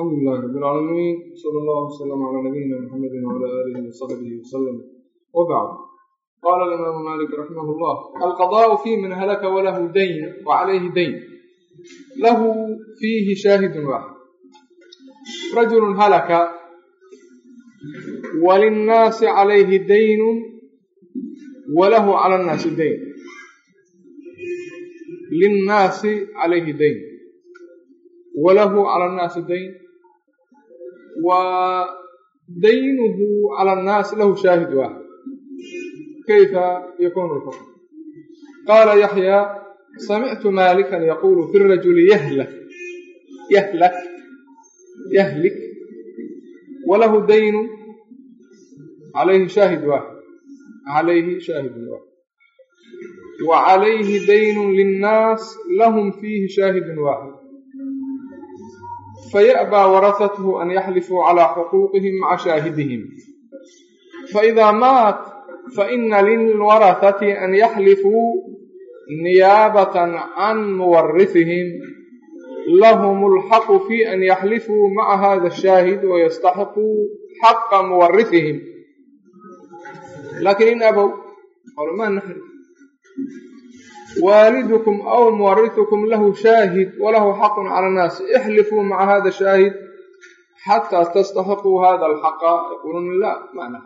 alxamdulilah rabilcaalamiin sal allahu waslama calaa nabiyina muxamedi wcala aalihi wasaxbihi wasalam wabacd qaala alimaamu malik raximah llah alqadaau fii man halaka walahu dayn wa calayhi dayn. Lahu fiihi shaahidun waaxid rajulun halaka walinnaasi calayhi daynun walahu cala nnaasi dayn. Linnaasi calayhi dayn walahu cala annaasi dayn wa daynuhu cala annaas lahu shaahid waaxid kayfa yakunu lxukm qaala yaxyaa samictu maalikan yaquulu fi rajuli yahlak yahlak yahlik walahu daynun calayhi shaahid waaxid calayhi shaahidun waaxid wa calayhi daynun linnaas lahum fiihi shaahidun waaxid ورثته أن يحلفوا على حقوقهم مع شاهدهم فإذا مات فإن للورثة أن يحلفوا نيابة عن مورثهم لهم الحق في أن يحلفوا مع هذا الشاهد ويستحقوا حق مورثهم لكن إن أبوا قالوا ما نحلف waalidukum aw muwarisukum lahu shaahid walahu xaqun cala annaas ixlifuu maca hada shaahid. Xataa tastaxiquu hada alxaqa. Yaquuluuna la mana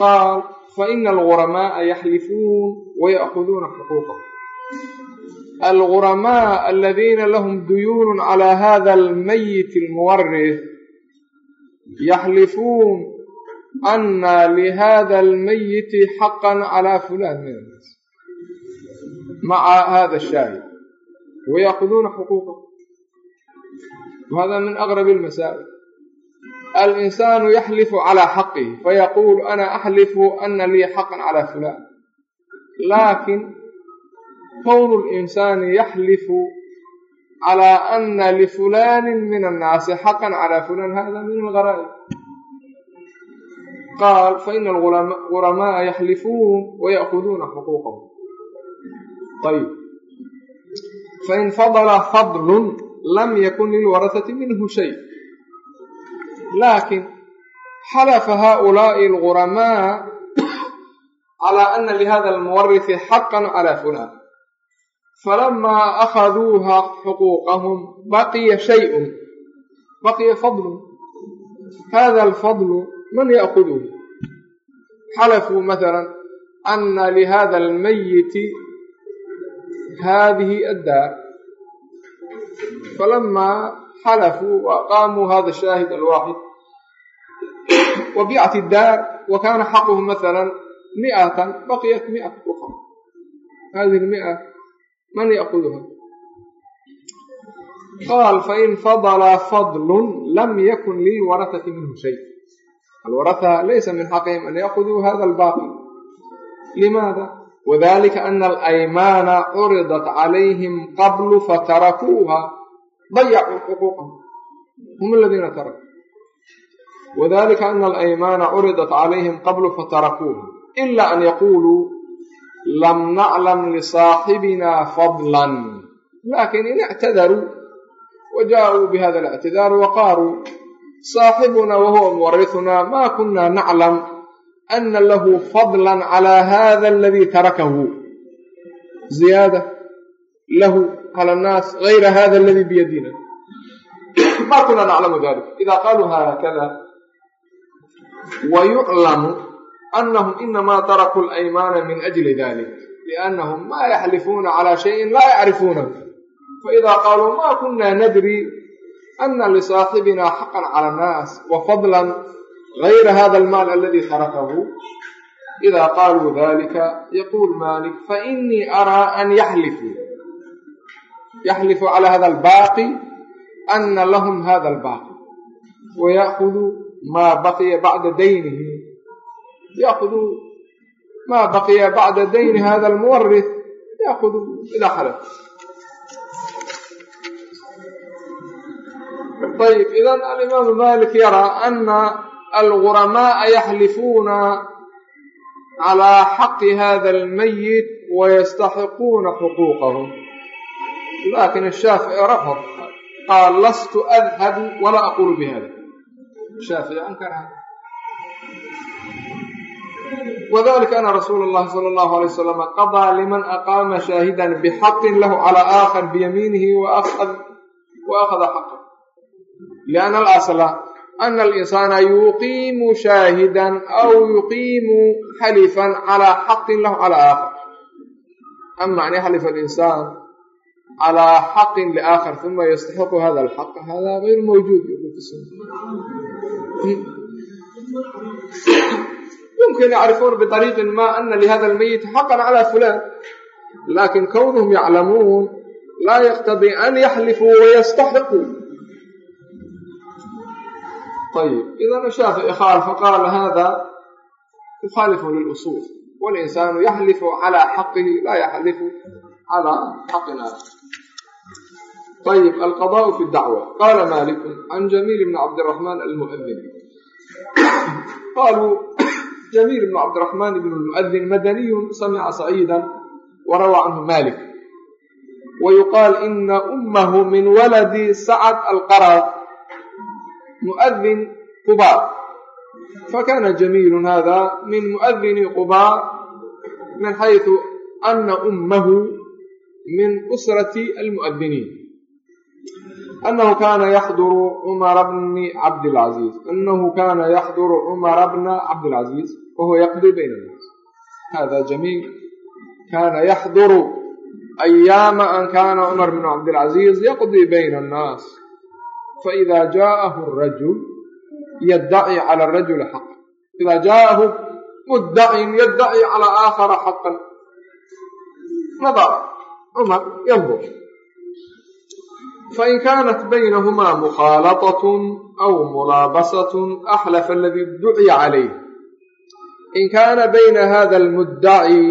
qaal faina alguramaaa yaxlifuun wayaakhuduuna xuquuqahum. Alguramaa aladiina lahum duyuunu calaa hada almayit almuwaris yaxlifuun ana lihada almayiti xaqan calaa fulaan maca hada shaahid wayaakuduuna xuquuqah wahada min aqrab lmasaa'il alinsaanu yaxlifu calaa xaqihi fayaquulu ana axlifu ana lii xaqan calaa fulaan laakin kownu linsaani yaxlifu calaa ana lifulaani min annaasi xaqan calaa fulaan hada min algaraa'ib qaal faina alguramaa yaxlifuun waya'kuduuna xuquuqahum ayb fain fadala fadlun lam yakun lilwarasati minhu shay laakin xalafa haulaaءi اlguramaa calaa ana lihada almuwarisi xaqan calaa fulaan falamaa akhaduuha xuquuqahum baqiya shayun baqiya fadlun hada alfadlu man yaakuduhu xalafuu maala ana lihada almayiti أن لهذا الميت هذه الدار فلما حلفوا وأقاموا هذا الشاهد الواحد وبيعت الدار وكان حقهم مثلا مئة بقيت مئة أخرى هذه المئة من يأخذها قال فإن فضل فضل لم يكن للورثة منه شيء الورثة ليس من حقهم أن يأخذوا هذا wadalika ana alaymaana curidat calayhim qablu fatarakuuha dayacuu xuquuqahum hum aladiina tarakuu wadalika ana alaymaana curidat calayhim qablu fatarakuuha ila an yaquuluu lam naclam lisaaxibina fadlan laakiin in ictadaruu wajaauu bihada اlictidaaru waqaaruu saaxibuna wahuwa muwarihuna ma kuna naclam ana lahu fadla calaa hada aladii tarakahu ziyaada lahu cala annaas gayra hada aladii biyadina ma kuna naclamu dalik ida qaluu haakada wa yuclamu anahum inamaa tarakuu alaymaana min ajli dalik liannahum ma yaxlifuuna calaa shayin laa yacrifuunahu faida qaaluu ma kuna nadri ana lisaaxibina xaqan cala annaas wa fadlan غير هذا المال الذي تركه إذا قالوا ذلك يقول مالك فإني أرى أن يحلفوا يحلفوا على هذا الباقي أن لهم هذا الباقي ويأخذوا ما بقي بعد دينه يأخذوا ما بقي بعد دين هذا المورث يأخذوا إذا حلف طيب إذا الإمام مالك يرى أن الغرماء يحلفون على حق هذا الميت ويستحقون حقوقهم lakin الshaafiعي rafض qaal lastu adhabu walaa aqulu bihada shaafiعي ankar hada وذلك أن رsuuل الlahi صلى الله عليه وسلم قضى لمن أقاma شhاهدا بحق lah على آخر بيمينه وأخذ حقه لأن الأصل أن الإنسان يقيم شاهدا أو يقيم حلفا على حق له على آخر أما أن يحلف الإنسان على حق لآخر ثم يستحق هذا الحق هذا غير موجود في السنة يمكن يعرفون بطريق ما أن لهذا الميت حقا على فلان لكن كونهم يعلمون لا يقتضي أن يحلفوا ويستحقوا طيب إذا الشافعي خالف فقال هذا يخالف للأصول والإنسان يحلف على حقه لا يحلف على حق آخر طيب القضاء في الدعوة قال مالك عن جميل بن عبد الرحمن المؤذن قالوا جميل بن عبد الرحمن بن المؤذن مدني سمع سعيدا وروى عنه مالك ويقال إن مؤذن قباء فكان جميل هذا من مؤذن قباء من حيث أن أمه من أسرة المؤذنين أنه كان يحضر عمر بن عبد العزيز أنه كان يحضر عمر بن عبد العزيز وهو يقضي بين الناس هذا جميل كان يحضر أيام أن كان عمر بن عبد العزيز يقضي بين الناس faidaa jaaahu rajul yaddaci cala rajuli xaqan idaa jaaahu muddacin yaddaci cala aakhara xaqan nadar cumar yandur fain kaanat baynahumaa mukhaalatatun aw mulaabasatun axlafa aladii duciya calayh in kaana bayna hada almuddaci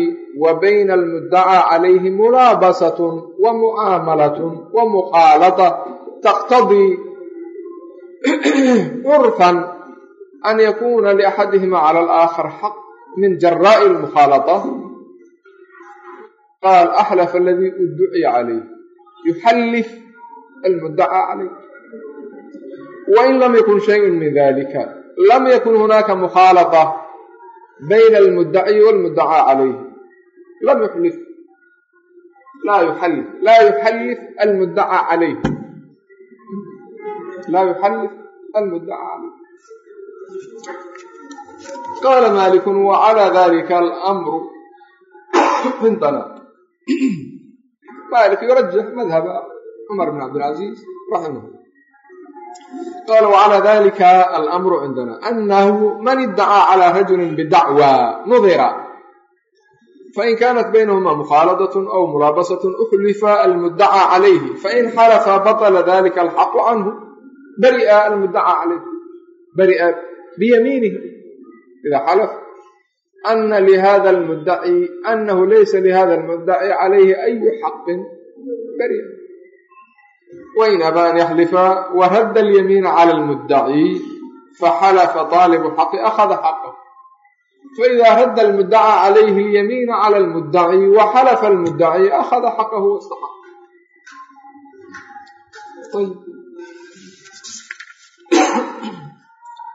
wa bayna almuddacaa calayhi mulaabasatun wa mu'aamalatun wa mukhaalata taqtadii curfan an yakuuna liaxadihima cala alaakhar xaq min jaraa'i lmukhaalata qaal axlaf aladii udduciya calayh yuxallif almuddacaa calayh wain lam yakun shayun min dalika lam yakun hunaaka mukhaalata bayna almuddaci walmuddacaa calayh lam yuxlif laa yuxallif laa yuxallif almuddacaa calayh عليه قال مالك وعلى ذلك الأمر عندنا مالك يرجح مذهب عمر بن عبد العزيز رحمه الله قال وعلى ذلك الأمر عندنا أنه من ادعى على رجل بدعوى نظر فإن كانت بينهما مخالطة أو ملابسة أحلف المدعى عليه فإن حلف بطل ذلك الحق عنه برئ المدعى عليه برئ بيمينه إذا حلف أن لهذا المدعي أنه ليس لهذا المدعي عليه أي حق برئ وإن أبى أن يحلف ورد اليمين على المدعي فحلف طالب حق أخذ حقه فإذا رد المدعى عليه اليمين على المدعي وحلف المدعي أخذ حقه واستحق طيب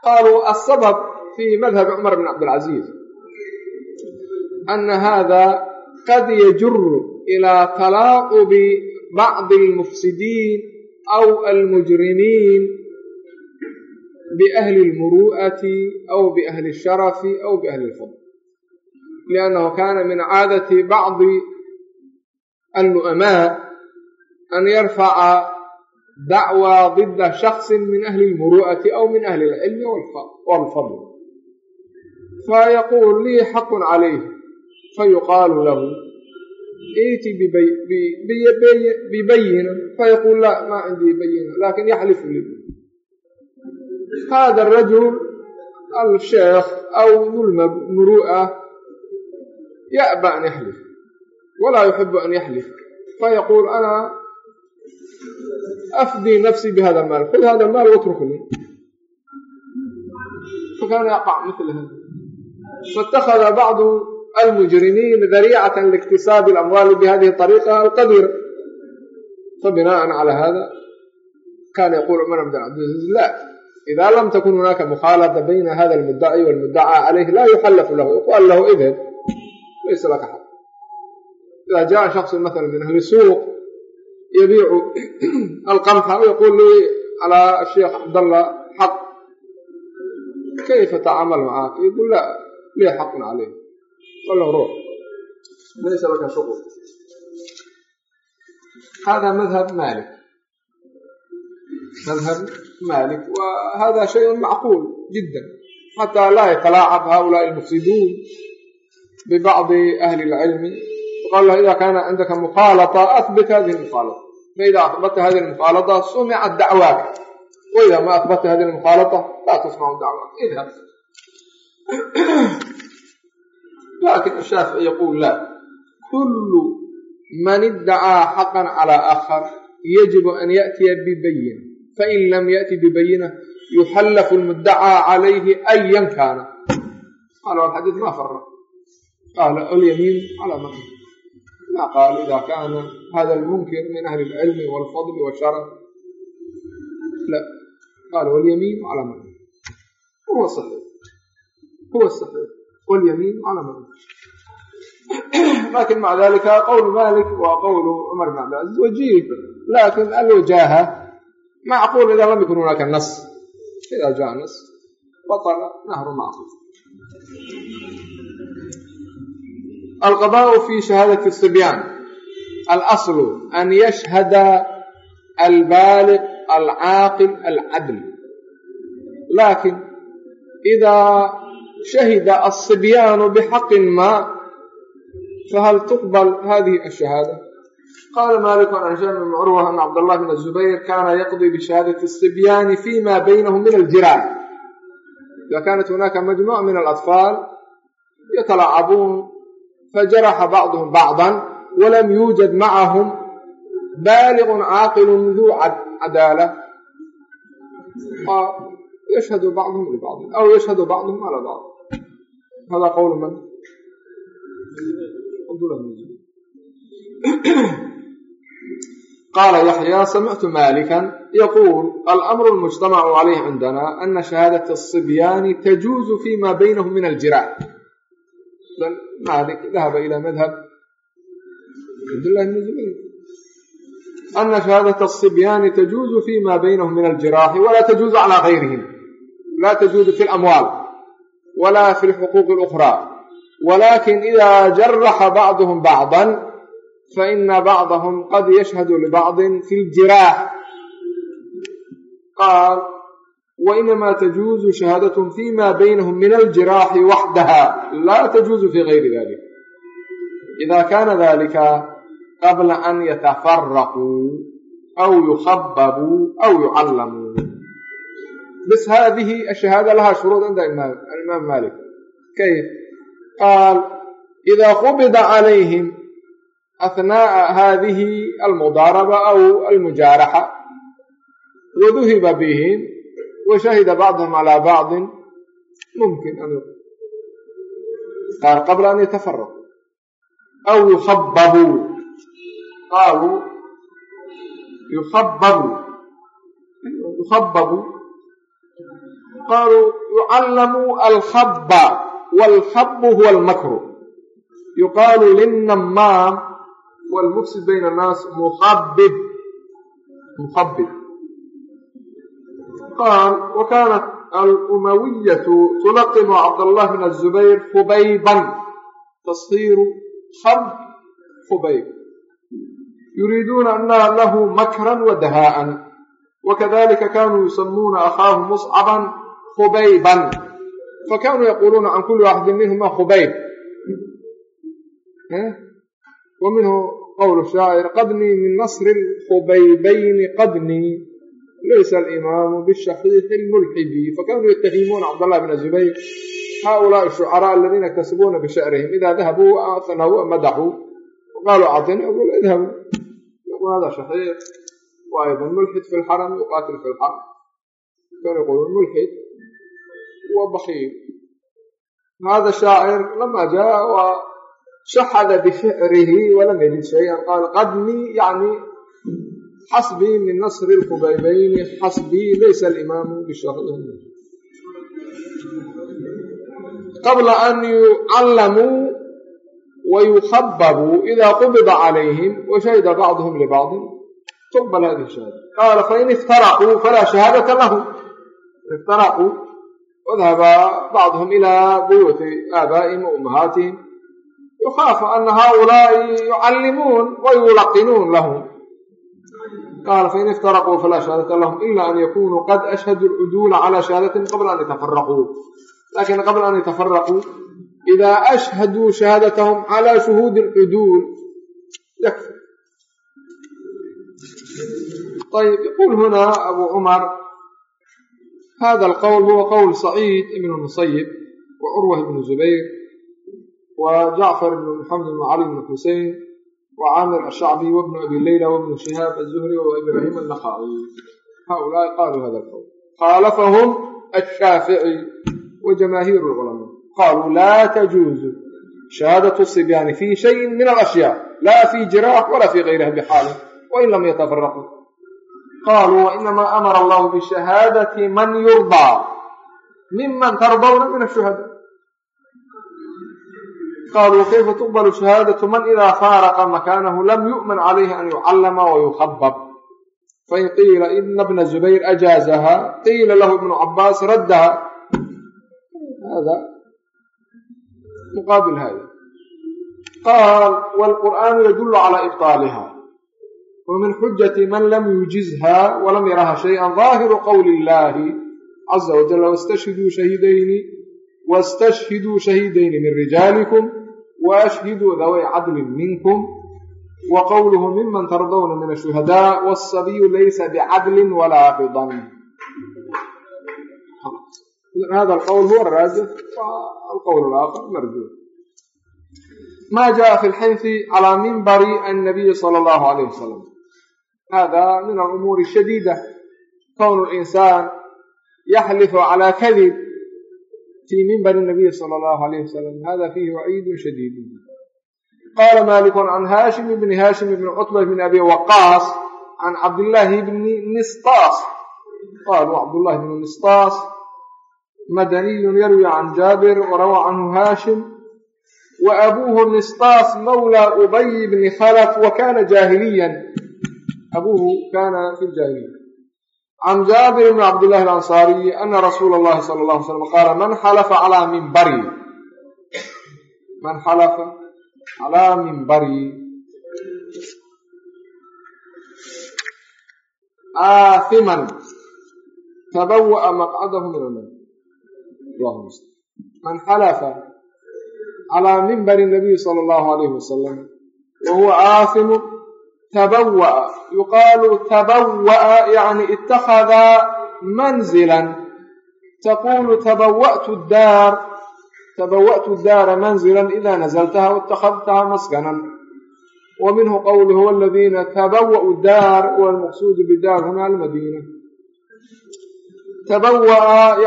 قالوا السبب في مذهب عمر بن عبد العزيز أن هذا قد يجر إلى تلاعب بعض المفسدين أو المجرمين بأهل المروءة أو بأهل الشرف أو بأهل الفضل لأنه كان من عادة بعض النؤماء أن يرفع دعوى ضد شخص من أهل المروءة أو من أهل العلم والفضل فيقول لي حق عليه فيقال له ائتي ببينة فيقول لا ما عندي بينة لكن يحلف لي هذا الرجل الشيخ أو ذو المروءة يأبى أن يحلف ولا يحب أن يحلف afdii nafsi bihada maal ud hada maal watrukni faاtakhada bacdu almujrimiin darيcaة liاktisaabi اlamwaali bihadihi طariiqa alqadira fabinaءa calى hada kana yaqul cumar bn cabdilcaziz la ida lam takun hunaaka mukhaalata bayna hada اlmudaci wاlmudacaa calayh la yuxallafu lahu yuqal lahu idhab laysa laka xaq ida jaءa shaksu maala min ahli suuq yabiicu alqamxa yaqul lii calى sheikh cabdallah xaq kayfa tacamal macaak yaqul la lii xaqun calayh qal ruux laysa laka shuql hada madhab malik madhab malik wa hada macquul jida xataa laa yatalaacab haulaai almufsiduun bibacdi ahli اlcilmi qal ida kana cindaka mukhaalaa abit hadi mukhaalaa faida abata hadi mukhaalaa sumicat dacwaaka waida ma abata hadi mukhaalaa laa tasmacu dacwaaka idhab laakiin ashaafici yaquul la kullu man idacaa xaqan calaa akhar yajibu an yaأtiya bibayina fain lam yaأti bibayina yuxallafu lmuddacaa calayhi ayan kaana qala xadii ma fara qaala alyamiin calaa man نقال إذا كان هذا المنكر من أهل العلم والفضل والشرف لا قال واليمين على من هو الصحيح هو الصحيح واليمين على من لكن مع ذلك قول مالك وقول عمر بن عبد وجيه لكن الوجاهة معقول إذا لم يكن هناك نص إذا جاء نص بطل نهر معصوم macquul alqadaء fi shahaadaة الصibyaan alaslu an yashhada albaaliq alcaaqil alcadl lakin ida shahida الصibyaanu bxaqin ma fahal tuqbal hadihi الشhahaadة qala malik can hishaam bn curwa ana cabdالlah bn الزubayr kana yaqضي bshahaadaة الصibyaani fima baynahum min aljiraax ida kanat hunaka majmuع min alatfaal yatalacabuun fajaraxa bacduhum bacdan walam yuujad macahum baaliqun caaqilun duu cadaala yashhadu bacduhum libacdin aw yashhadu bacduhum calaa bacd hada qowlu man قال يحيى سمعت مالكا يقول الأمر المجتمع عليه عندنا أن شهادة الصبيان تجوز فيما بينهم من الجراح. baynahum min aljiraax malik dahaba ila madhab cabdllahi bn zubayr ana shahaadaة الصibyaani tajuuzu fima baynahum min aljiraaxi wala tajuuzu calى gayrihim la tajuuzu fi اlamwaal wala fi اlxuquuq اlأkrى walakin ida jaraxa bacduhm bacضa faina bacdahm qad yashhadu libacضi fi ljiraax qaal wainama tajuuzu shahaadathum fima baynahum min aljiraaxi waxdaha laa tajuuzu fi gayri dalik ida kana dalika qabla an yatafaraquu aw yukhababuu aw yucallamuu bs hadihi ashahaada laha shuruud cinda alimaam malik kayf qaal ida qubida calayhim ahnaaءa hadihi almudaaraba aw almujaaraxa waduhiba bihim washahida bacduhum calى bacضi mumkin an qaal qabla an yatafaraquu aw yukhababuu qaaluu yukhababuu yukhababuu qaaluu yucallamuu alkhaba wاlkhabu huwa almakru yuqaalu linnamaam wاlmufsid bayna الnaas mukhabib mukhabib qaal wakaanat alumawiyatu tulaqibu cabdallah bn azubayr fubayban tashiiru ab fubayb yuriiduuna annaha lahu makran wa dahaa'an wakadalika kaanuu yusamuuna akhaahu muscaban khubayban fakanuu yaquuluuna can kuli waaxidin minhuma khubayb wa minhu qowl shaacir qadnii min nasri lkhubaybayni qadnii laysa alimaamu bishakiiki lmulxidi fakanuu yatahimuuna cabdallah bna zubayr haulaai shucaraa aladiina yaktasibuna bishacrihim ida dahabuu atnahu madaxuu waqaaluu cadini aqul idhabuu yaqul hada shakiir وأيضا ملحد في الحرم يقاتل في الحرم كانوا يقولون ملحد وبخيل هذا الشاعر لما جاء وشحذ بشعره ولم يجد شيئا قال قدني يعني xasbii min nasri lqubaybayni xasbii laysa alimaamu bishahrin qabla an yucallamuu wayukhababuu ida qubida calayhim washahida bacduhum libacdin tuqbal hadihi shahaada qaala fain iftaraquu falaa shahaadata lahum iftaraquu wadhaba bacduhum ilaa buyuuti aabaa'ihim wa ummahaatihim yukhaafu ana haؤulaaءi yucallimuun wayulaqinuun lahum qaala fain iftaraquu falaa shahaadata lahum ila an yakunuu qad ashhaduu lcuduula calى shahaadatin qabla an yatafaraquu lakin qabla an yatafaraquu ida ashhaduu shahaadatahum calى shuhuudi اlcuduul yakfi ayb yaqul huna abu cumar hada alqowl huwa qowl saciid ibn musayib wa curwa ibn zubayr وجعفر بن محمد بن علي بن حسين وcاmr الshacbي وبن أbي lyla وبن شhihاab الزhري وإbrاhيm النkاعي haؤulaaءi qاluu hada الqwl khاalفhm الshاafiعي وجamاahيr الcلماء qاlوu laa تجuuزu شhahaadaة الصبyاni fي شhayءi min الأشhyاء laa fي jirاح وla fي غayrha بxاal وin lam yتفرqوا qاlوu وإnama أmr الlah بشhahaadaة man yurضى miman تrضوna min الشhuhadاء qaaluu kayfa tuqbalu shahaadatu man idaa faaraqa makaanahu lam yu'man calayhi an yucallama wa yuhabab fain qiila ina bna zubayr ajaazaha qiila lahu ibnu cabaas raddaha hada muqaabil hada qaal waalqur'aanu yadullu calaa ibtaaliha wa min xujati man lam yuujizha walam yaraha shayئa daahiru qowli illaahi caza wajala wastashhiduu shahidayni wastashhiduu shahidayni min rijaalikum وأشهدوا ذوي عدل منكم وقوله ممن ترضون من الشهداء والصبي ليس بعدل ولا بضن هذا القول هو الراجح والقول الآخر مرجوح ما جاء في الحيث على منبر النبي صلى الله عليه وسلم هذا من الأمور الشديدة كون الإنسان يحلف على كذب fii minbari nabiyi sala allahu alayh wasalam hada fiihi waciidun shadiidun qaala malikun can haashim bni haashim bni cutba bni abi waqaas can cabdillaahi bni nistaas qaluu cabdullahi bni nistaas madaniyun yarwi can jaabir warawa canhu haashim wa abuuhu nistaas mawla ubay bni khalaf wa kana jaahiliyan abuuhu kana fi ljaahiliya can jaabir bni cabdillahi alansaariyi ana rasuula allahi sala allah alay slam qaala man xalafa calaa mimbari man xalafa calaa mimbari aathiman tabawa'a maqcadahu min annar man xalafa calaa mimbari nabiyi sala allahu alayhi wasalam wa huwa aathimu tabawa'a yuqaalu tabawa'a yani ittakhada manzilan taqulu tabawa'tu daar tabawa'tu daara manzilan ida nazaltaha waittakhadtaha maskanan wa minhu qowluhu waladiina tabawa'u daar walmaqsuudu bidaar huna almadiina tabawa'a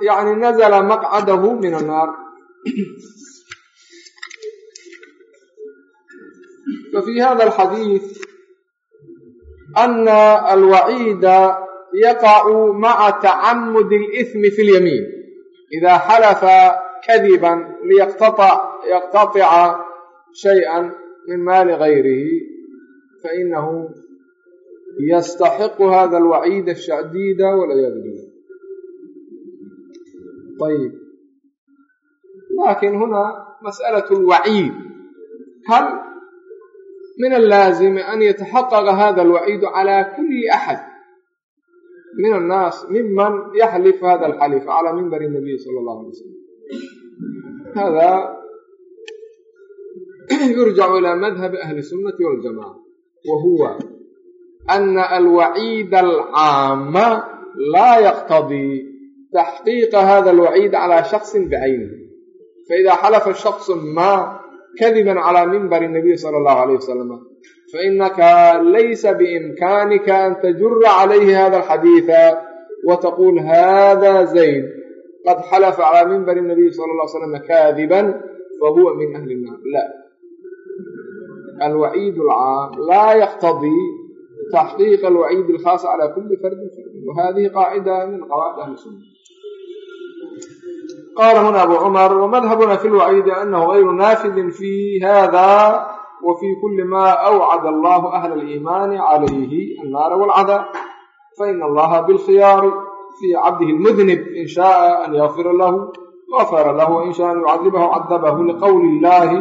yani nazla maqcadahu min annaar ففي هذا الحديث ana alwaciida yaqacu maca tacamudi اlإثmi fi اlyamiin ida xalafa kadiban liyaqtaطica shayئa min maali gayrihi fainahu yastaxiqu hada alwaciid ashadiida walciyaadu billah ayib lakin huna masأlaة اlwaciid hal min allaazimi an yataxaqaqa hada alwaciidu calaa kulli axad min annaas miman yaxlif hada alxalif calaa minbari nabiy sala allahu alay wasalam hada yurjacu ilaa madhabi ahli sunnati waljamaca wa huwa ana alwaciida alcaama laa yaqtadii taxqiiqa hada alwaciid calaa shaksin bicaynihi faida xalafa shaksu ma kadiban calaa minbari nabiy sala allahu alayh wasalam fainaka laysa biimkaanika an tajura calayhi hada alxadiida wataqul hada zayd qad xalafa calaa minbari nabiy sala alla ly slam kaadiban fahuwa min ahli nnaar la. Alwaciid alcaam laa yaqtadii taxqiiq alwaciid alkhaas cala kuli fardin fardin wahadihi qaacida min qawaacid ahli sunna qala huna abu cumar wamadhabuna fi lwaciidi anahu gayru naafidin fi hada wa fi kuli ma awcada allahu ahla aliimaani calayhi annaara walcadaa faina allaha bilkhiyaari fi cabdihi lmudnib in shaaa an yakfira lahu gafara lahu wain shaaa an yucadibahu cadabahu liqowli illahi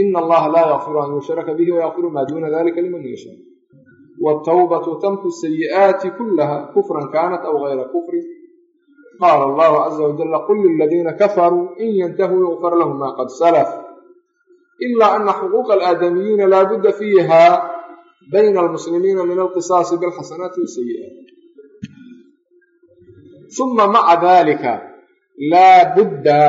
ina allaha laa yakfiru an yushraka bihi wayakfiru maa duna dalika liman yashaa wtawbatu tamku sayi'aati kulaha kufran kanat aw gayra kufrin qaala allahu caza wajala qul liladiina kafaruu in yantahuu yugfar lahum ma qad salaf ila ana xuquuqa alaadamiyiina laa budda fiiha bayna almuslimiina min alqisaasi bilxasanaati wasayi'aat uma maca dalika laa budda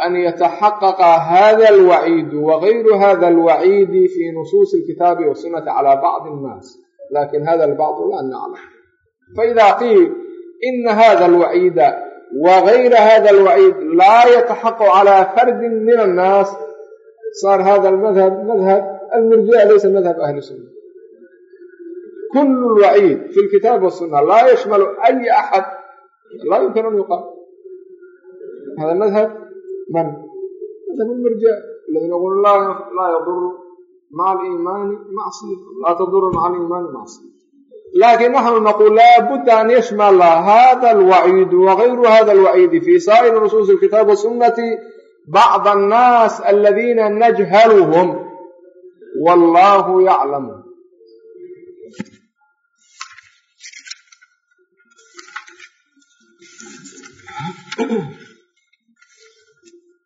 an yataxaqaqa hada alwaciidu wagayru hada alwaciidi fi nusuusi alkitaabi wasunati cala bacdi annaas laakiin hada albacdu la naclam faida qiil ina hada alwaciida wagayra hada alwaciid laa yataxaqaqu cala fardin min annaas saar hada almadhab madhab almurji'a laysa madhab ahli sunna kulu lwaciid fi lkitaab wasuna laa yashmalu ay axad laa yumkin an yuqaal hada madhab man madhab almurji'a aladiina yaqulu laa yaduru maca aliimaani macsiya laa taduru maca aliimaani macsiya laakiin naxnu naqul laa budda an yashmala hada alwaciidu wagayru hada alwaciidi fi saa'iri nusuusi alkitaab wasunati bacd annaas aladiina najhaluhum wallahu yaclamu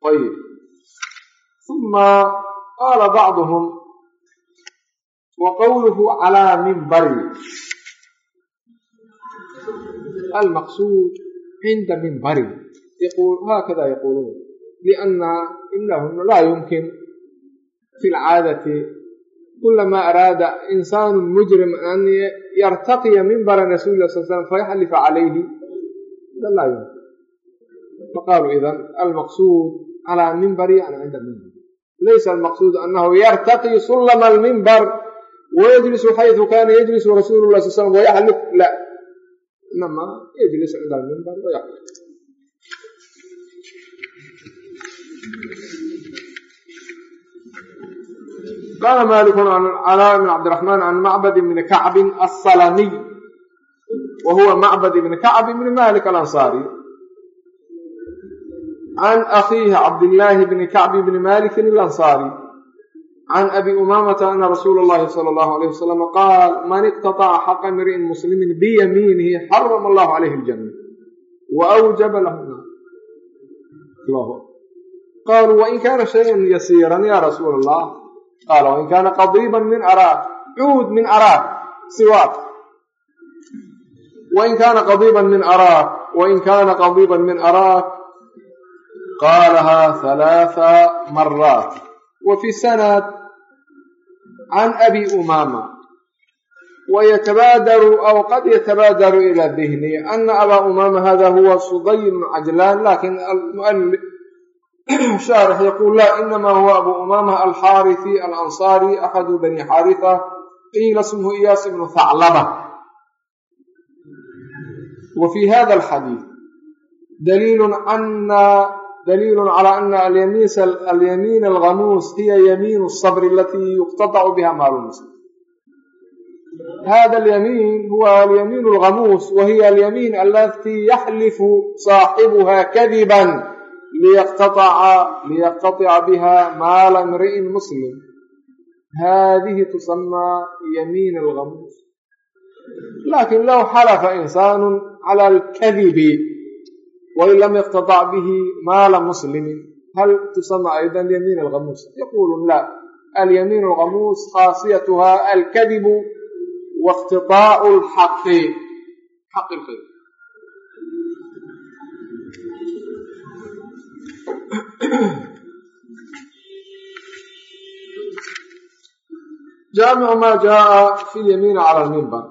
ayb uma qaala bacduhum wa qowluhu calaa minbari almaqsuud cinda minbari haakada yaquuluun lianna inahuna laa yumkin fi lcaadati kulamaa araada insaanu mujrim an yartaqiya minbara rasuuli lah sal slam fayaxlifa calayhi laa yumkin faqaaluu idan almaqsuud calaa minbari yani cinda minbar laysa almaqsuud anahu yartaqi sulama alminbar wayajlisu xayثu kana yajlisu rasuulu lah sal slam wayaxlif la inama yajlis cinda alminbar wayaxlif qala maliku can calaa bn cabdiraxmaan can macbad bni kacbin asalamiy wa huwa macbad ibni kacb ibni malik alansaari can akhiihi cabdillaahi bni kacb bni malikin alansaari can abi umaamata ana rasuula اllahi sala allahu alayh wasalam qaal man iqtataca xaqa mri'in muslimin biyamiinihi xarama allahu calayhi aljanna wa awjaba lahu naar qaluu wain kana shayan yasiiran ya rasuula allah qaala wain kaana qadiiban min araak cuud min araak siwaak wain kaana qadiiban min araak wain kaana qadiiban min araak qaalahaa halaatha maraat wa fi sanad can abi umaama wayatabaadaru aw qad yatabaadaru ila dihni ana abaa umaama hada huwa suday bnu cajlaan laakiin mualif shaarix yaquul la inama huwa abu umaama alxaariثi alansaari axadu bani xaariثa qiila ismhu iyaas ibnu haclaba wa fi hada alxadiid daliil ana dliil calى ana alyamiin alhamuus hiya yamiin الصbr alatii yuqtadacu biha maalu muslim hada alyamiin huwa alyamiin اlhamuus wa hiya alyamiin alatii yaxlifu saaxibuha kadiba liyaqtaطica biha maala imri'in muslim hadihi tusamaa yamiin alhamuus laakiin low xalafa insaanu calى اlkadibi wain lam yaqtadac bihi maala muslimin hal tusama aydan yamiin algamuus yaqulu la alyamiin algamuus khaasiyatuha alkadibu waاqtiطaacu lxaqi xaqi lkhayr jaamicu ma jaءa fi lyamiini cala lmimbar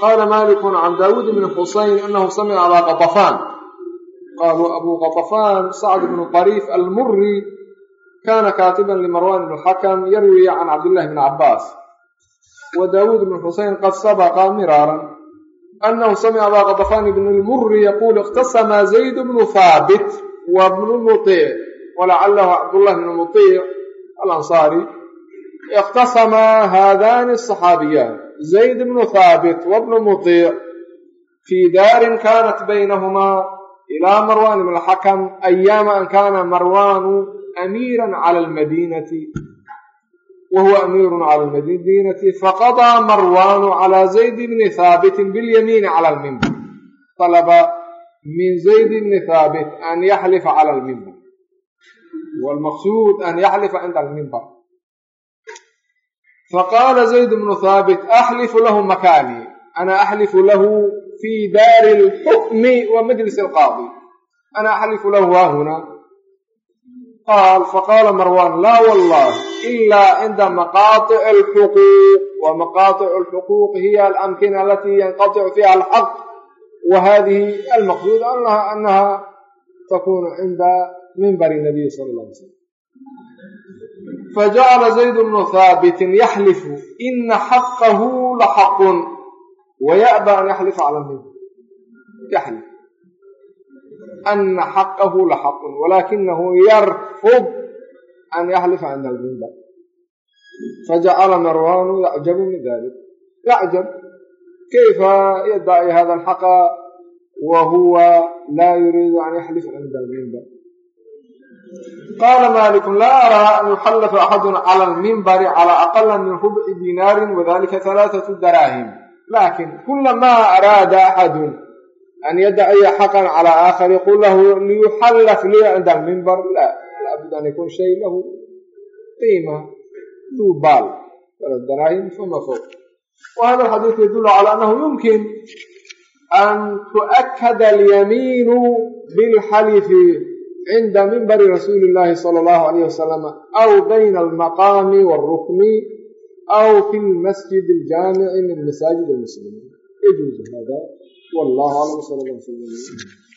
qala maliku can daawuud bni xusayn anahu samica abaa qaطafaan qaluu abu qaطafaan sacd bnu طariif almuri kana kaatiban limarwan bn xakam yarwi can cabdillahi bni cabaas wa daawuud bn xuseyn qad sabaqa miraaran anahu samica abaa qadafaan bn lmuri yaquul ikhtasama zayd bnu haabit wa bnu muiic walacalahu cabdullah bn muiic alansaari ikhtasama haadani asaxaabiyaan zayd bnu haabit wabnu muiic fii daarin kanat baynahumaa ilaa marwan bn xakam ayaama an kana marwanu amiira cala almadinati wa huwa amiiru cala almadinati faqadaa marwanu cala zayd bni haabitin bilyamiini cala almimbar talaba min zayd bni haabit an yaxlifa cala almimbar walmaqsuud an yaxlifa cinda almimbar faqaala zayd bnu haabit axlifu lahu makaanii ana axlifu lahu fii daari lxukmi wa majlis alqaadi ana axlifu lahu haahuna qaal faqaala marwan laa wallah ilaa cinda maqaatic alxuquuq wa maqaatic alxuquuq hiya alamkina alatii yanqatic fiha alxaq wa hadihi almaqsuud anaha takunu cinda minbari nabiy sala alla alay slam fajacala zayd bnu haabitin yaxlifu ina xaqahu laxaqun waya'ba an yaxlifa cala minbar yaxlif ana xaqahu laxaqun walakinahu yarfud an yaxlifa cinda alminbar fajacala marwanu yacjabu min dalik yacjab kayfa yaddaci hada alxaqa wa huwa laa yuriidu an yaxlifa cinda alminbar qaala maliku laa araa an yuxallafa axadun cala alminbari cala aqala min rubci dinaarin wadalika halaathatu daraahim laakiin kulamaa araada axadun an yadaciya xaqan cala aakhar yaqul lahu liyuxallaf lii cinda alminbar la laabud an yakun shay lahu qiima duu baal daraahim fama fowq wahada alxadiidu yadulu cala annahu yumkin an tu'akada alyamiinu bilxalifi cinda minbari rasuuli illahi sala allahu alayh wasalam aw bayna almaqaami waalrukni aw fi lmasjid aljaamici min masaajid almuslimiin yajuuzu hada wallahu aclam sala allah sala